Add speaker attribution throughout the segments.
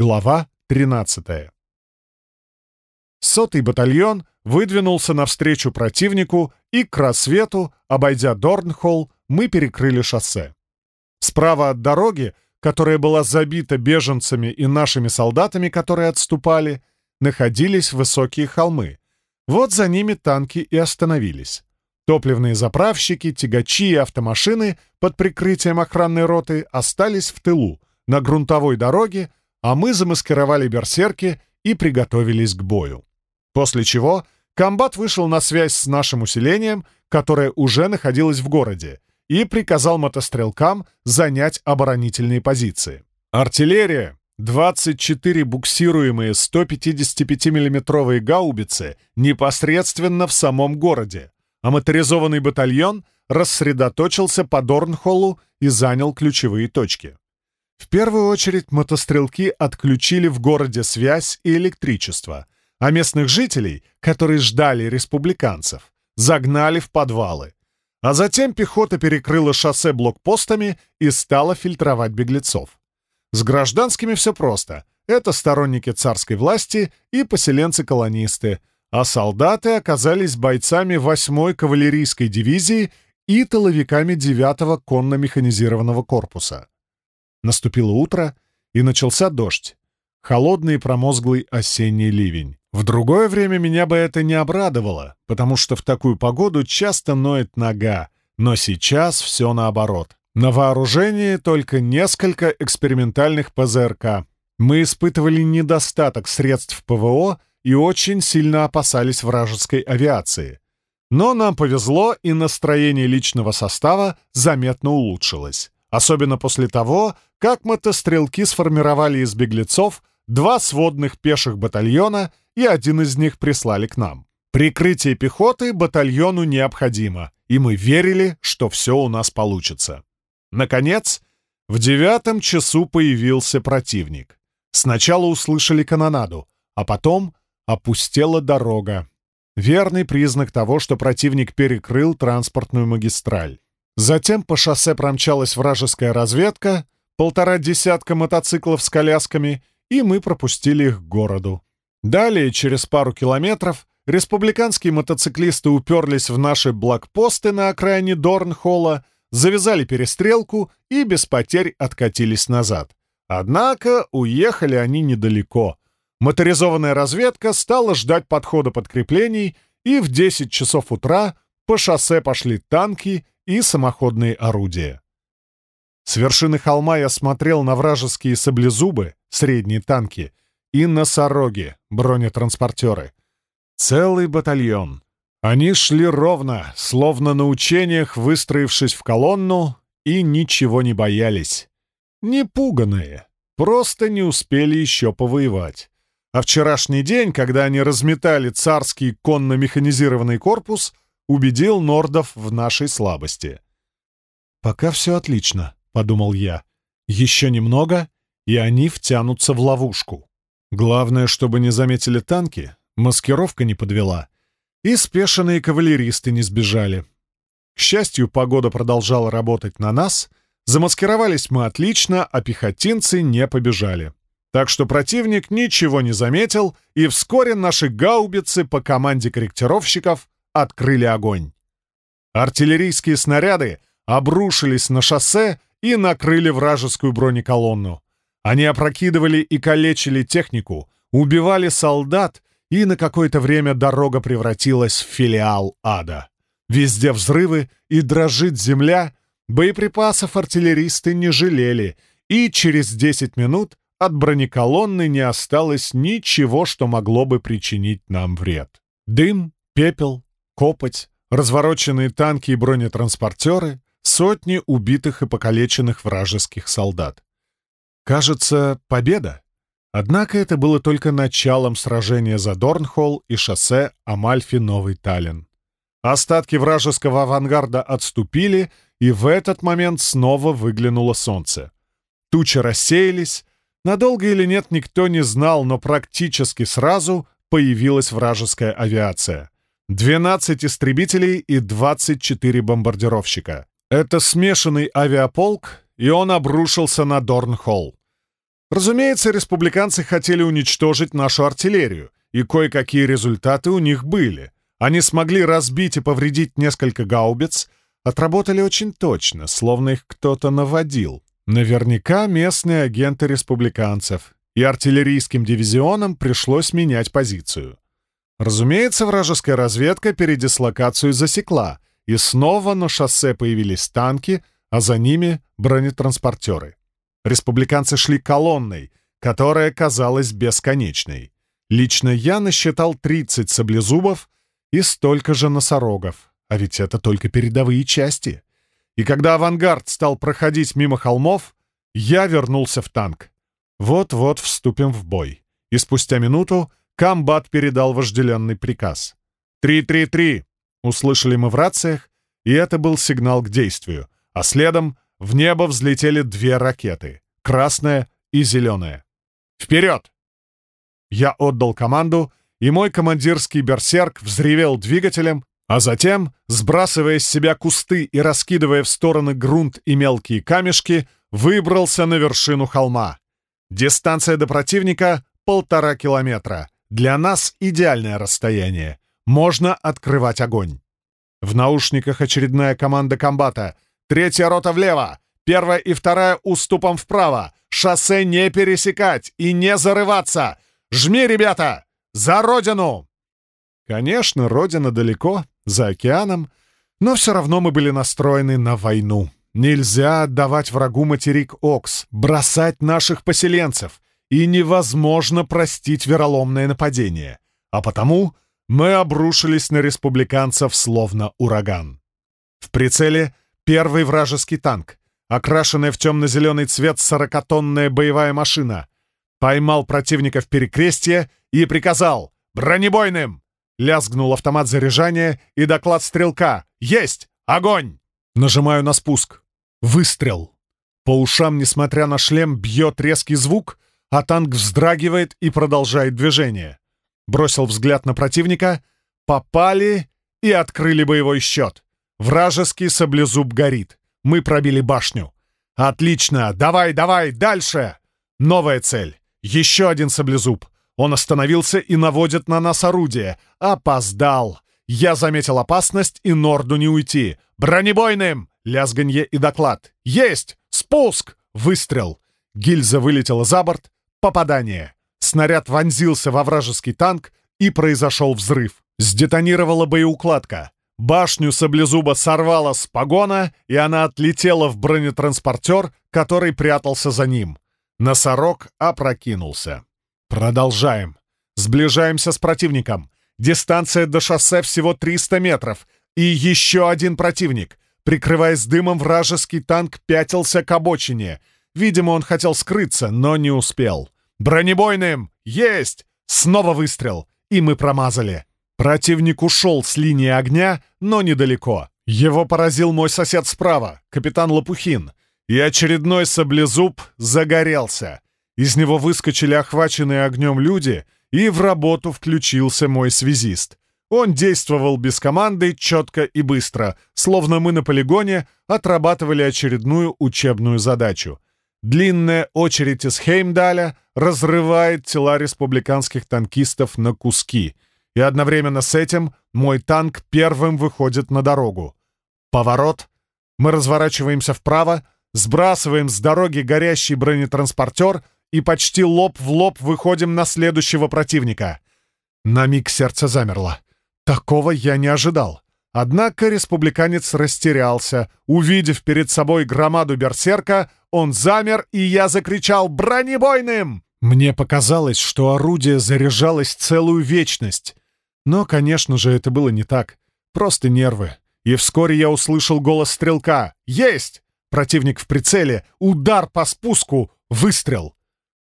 Speaker 1: Глава 13. Сотый батальон выдвинулся навстречу противнику, и к рассвету, обойдя Дорнхолл, мы перекрыли шоссе. Справа от дороги, которая была забита беженцами и нашими солдатами, которые отступали, находились высокие холмы. Вот за ними танки и остановились. Топливные заправщики, тягачи и автомашины под прикрытием охранной роты остались в тылу, на грунтовой дороге, а мы замаскировали берсерки и приготовились к бою. После чего комбат вышел на связь с нашим усилением, которое уже находилось в городе, и приказал мотострелкам занять оборонительные позиции. Артиллерия, 24 буксируемые 155 миллиметровые гаубицы непосредственно в самом городе, а моторизованный батальон рассредоточился по Дорнхоллу и занял ключевые точки. В первую очередь мотострелки отключили в городе связь и электричество, а местных жителей, которые ждали республиканцев, загнали в подвалы. А затем пехота перекрыла шоссе блокпостами и стала фильтровать беглецов. С гражданскими все просто. Это сторонники царской власти и поселенцы-колонисты, а солдаты оказались бойцами 8-й кавалерийской дивизии и тыловиками 9-го конно-механизированного корпуса. Наступило утро, и начался дождь. Холодный и промозглый осенний ливень. В другое время меня бы это не обрадовало, потому что в такую погоду часто ноет нога, но сейчас все наоборот. На вооружении только несколько экспериментальных ПЗРК. Мы испытывали недостаток средств ПВО и очень сильно опасались вражеской авиации. Но нам повезло, и настроение личного состава заметно улучшилось. Особенно после того, как мотострелки сформировали из беглецов два сводных пеших батальона, и один из них прислали к нам. Прикрытие пехоты батальону необходимо, и мы верили, что все у нас получится. Наконец, в девятом часу появился противник. Сначала услышали канонаду, а потом опустела дорога. Верный признак того, что противник перекрыл транспортную магистраль. Затем по шоссе промчалась вражеская разведка, полтора десятка мотоциклов с колясками, и мы пропустили их к городу. Далее, через пару километров, республиканские мотоциклисты уперлись в наши блокпосты на окраине Дорнхолла, завязали перестрелку и без потерь откатились назад. Однако уехали они недалеко. Моторизованная разведка стала ждать подхода подкреплений, и в 10 часов утра по шоссе пошли танки и самоходные орудия. С вершины холма я смотрел на вражеские саблезубы, средние танки, и носороги, бронетранспортеры. Целый батальон. Они шли ровно, словно на учениях, выстроившись в колонну, и ничего не боялись. Не пуганые, просто не успели еще повоевать. А вчерашний день, когда они разметали царский конно-механизированный корпус — убедил Нордов в нашей слабости. «Пока все отлично», — подумал я. «Еще немного, и они втянутся в ловушку. Главное, чтобы не заметили танки, маскировка не подвела, и спешенные кавалеристы не сбежали. К счастью, погода продолжала работать на нас, замаскировались мы отлично, а пехотинцы не побежали. Так что противник ничего не заметил, и вскоре наши гаубицы по команде корректировщиков открыли огонь. Артиллерийские снаряды обрушились на шоссе и накрыли вражескую бронеколонну. Они опрокидывали и калечили технику, убивали солдат, и на какое-то время дорога превратилась в филиал ада. Везде взрывы и дрожит земля, боеприпасов артиллеристы не жалели, и через 10 минут от бронеколонны не осталось ничего, что могло бы причинить нам вред. Дым, пепел, копоть, развороченные танки и бронетранспортеры, сотни убитых и покалеченных вражеских солдат. Кажется, победа. Однако это было только началом сражения за Дорнхолл и шоссе Амальфи-Новый Таллин. Остатки вражеского авангарда отступили, и в этот момент снова выглянуло солнце. Тучи рассеялись. Надолго или нет, никто не знал, но практически сразу появилась вражеская авиация. 12 истребителей и 24 бомбардировщика. Это смешанный авиаполк, и он обрушился на Дорнхолл. Разумеется, республиканцы хотели уничтожить нашу артиллерию, и кое-какие результаты у них были. Они смогли разбить и повредить несколько гаубиц, отработали очень точно, словно их кто-то наводил. Наверняка местные агенты республиканцев, и артиллерийским дивизионам пришлось менять позицию. Разумеется, вражеская разведка передислокацию засекла, и снова на шоссе появились танки, а за ними бронетранспортеры. Республиканцы шли колонной, которая казалась бесконечной. Лично я насчитал 30 саблезубов и столько же носорогов, а ведь это только передовые части. И когда авангард стал проходить мимо холмов, я вернулся в танк. Вот-вот вступим в бой. И спустя минуту комбат передал вожделенный приказ. «Три-три-три!» — услышали мы в рациях, и это был сигнал к действию, а следом в небо взлетели две ракеты — красная и зеленая. «Вперед!» Я отдал команду, и мой командирский берсерк взревел двигателем, а затем, сбрасывая с себя кусты и раскидывая в стороны грунт и мелкие камешки, выбрался на вершину холма. Дистанция до противника — полтора километра. Для нас идеальное расстояние. Можно открывать огонь. В наушниках очередная команда комбата. Третья рота влево, первая и вторая уступом вправо. Шоссе не пересекать и не зарываться. Жми, ребята! За родину! Конечно, родина далеко, за океаном, но все равно мы были настроены на войну. Нельзя отдавать врагу материк Окс, бросать наших поселенцев, и невозможно простить вероломное нападение. А потому мы обрушились на республиканцев словно ураган. В прицеле первый вражеский танк, окрашенная в темно-зеленый цвет сорокатонная боевая машина. Поймал противника в перекрестье и приказал «Бронебойным!» Лязгнул автомат заряжания и доклад стрелка «Есть! Огонь!» Нажимаю на спуск. Выстрел. По ушам, несмотря на шлем, бьет резкий звук, а танк вздрагивает и продолжает движение. Бросил взгляд на противника. Попали и открыли боевой счет. Вражеский саблезуб горит. Мы пробили башню. Отлично! Давай, давай, дальше! Новая цель. Еще один саблезуб. Он остановился и наводит на нас орудие. Опоздал. Я заметил опасность и Норду не уйти. «Бронебойным!» — лязганье и доклад. «Есть! Спуск!» — выстрел. Гильза вылетела за борт. Попадание. Снаряд вонзился во вражеский танк, и произошел взрыв. Сдетонировала боеукладка. Башню саблезуба сорвала с погона, и она отлетела в бронетранспортер, который прятался за ним. Носорог опрокинулся. Продолжаем. Сближаемся с противником. Дистанция до шоссе всего 300 метров. И еще один противник. Прикрываясь дымом, вражеский танк пятился к обочине. Видимо, он хотел скрыться, но не успел. «Бронебойным! Есть!» Снова выстрел. И мы промазали. Противник ушел с линии огня, но недалеко. Его поразил мой сосед справа, капитан Лопухин. И очередной саблезуб загорелся. Из него выскочили охваченные огнем люди, и в работу включился мой связист. Он действовал без команды, четко и быстро, словно мы на полигоне отрабатывали очередную учебную задачу. Длинная очередь из Хеймдаля разрывает тела республиканских танкистов на куски, и одновременно с этим мой танк первым выходит на дорогу. Поворот. Мы разворачиваемся вправо, сбрасываем с дороги горящий бронетранспортер — и почти лоб в лоб выходим на следующего противника. На миг сердце замерло. Такого я не ожидал. Однако республиканец растерялся. Увидев перед собой громаду берсерка, он замер, и я закричал «Бронебойным!». Мне показалось, что орудие заряжалось целую вечность. Но, конечно же, это было не так. Просто нервы. И вскоре я услышал голос стрелка. «Есть!» Противник в прицеле. Удар по спуску. Выстрел.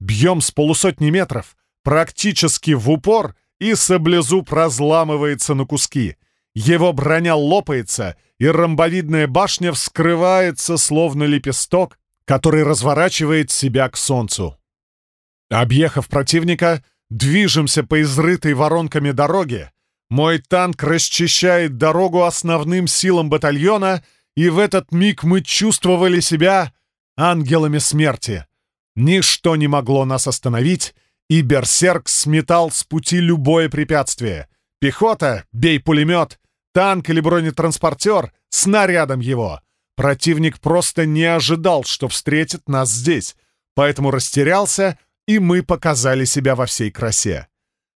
Speaker 1: Бьем с полусотни метров, практически в упор, и саблезуб разламывается на куски. Его броня лопается, и ромбовидная башня вскрывается, словно лепесток, который разворачивает себя к солнцу. Объехав противника, движемся по изрытой воронками дороге. Мой танк расчищает дорогу основным силам батальона, и в этот миг мы чувствовали себя ангелами смерти. Ничто не могло нас остановить, и Берсерк сметал с пути любое препятствие. Пехота — бей пулемет, танк или бронетранспортер — снарядом его. Противник просто не ожидал, что встретит нас здесь, поэтому растерялся, и мы показали себя во всей красе.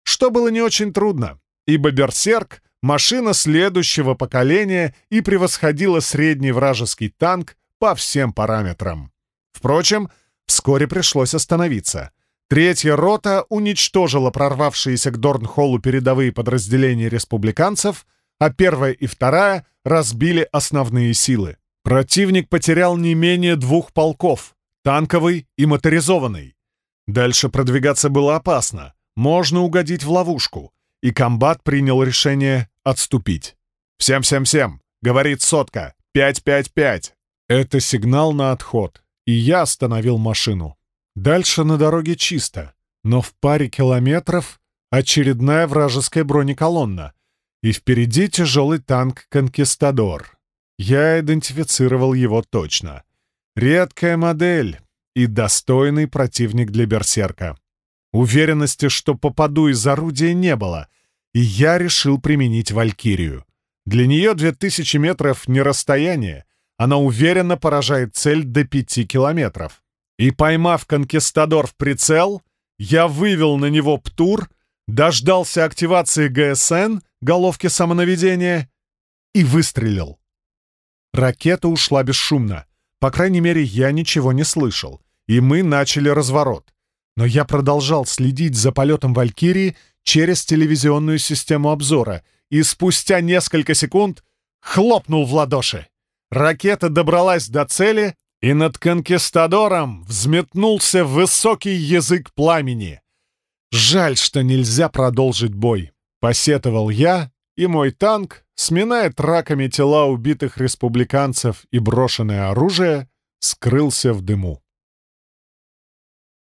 Speaker 1: Что было не очень трудно, ибо Берсерк — машина следующего поколения и превосходила средний вражеский танк по всем параметрам. Впрочем, вскоре пришлось остановиться. Третья рота уничтожила прорвавшиеся к Дорнхоллу передовые подразделения республиканцев, а первая и вторая разбили основные силы. Противник потерял не менее двух полков — танковый и моторизованный. Дальше продвигаться было опасно, можно угодить в ловушку, и комбат принял решение отступить. «Всем-всем-всем!» — говорит сотка. «Пять-пять-пять!» Это сигнал на отход, и я остановил машину. Дальше на дороге чисто, но в паре километров очередная вражеская бронеколонна, и впереди тяжелый танк «Конкистадор». Я идентифицировал его точно. Редкая модель и достойный противник для берсерка. Уверенности, что попаду из орудия, не было, и я решил применить «Валькирию». Для нее 2000 метров не расстояние, она уверенно поражает цель до 5 километров. И поймав конкистадор в прицел, я вывел на него ПТУР, дождался активации ГСН, головки самонаведения, и выстрелил. Ракета ушла бесшумно. По крайней мере, я ничего не слышал, и мы начали разворот. Но я продолжал следить за полетом «Валькирии» через телевизионную систему обзора, и спустя несколько секунд хлопнул в ладоши. Ракета добралась до цели, и над конкистадором взметнулся высокий язык пламени. Жаль, что нельзя продолжить бой. Посетовал я, и мой танк, сминая траками тела убитых республиканцев и брошенное оружие, скрылся в дыму.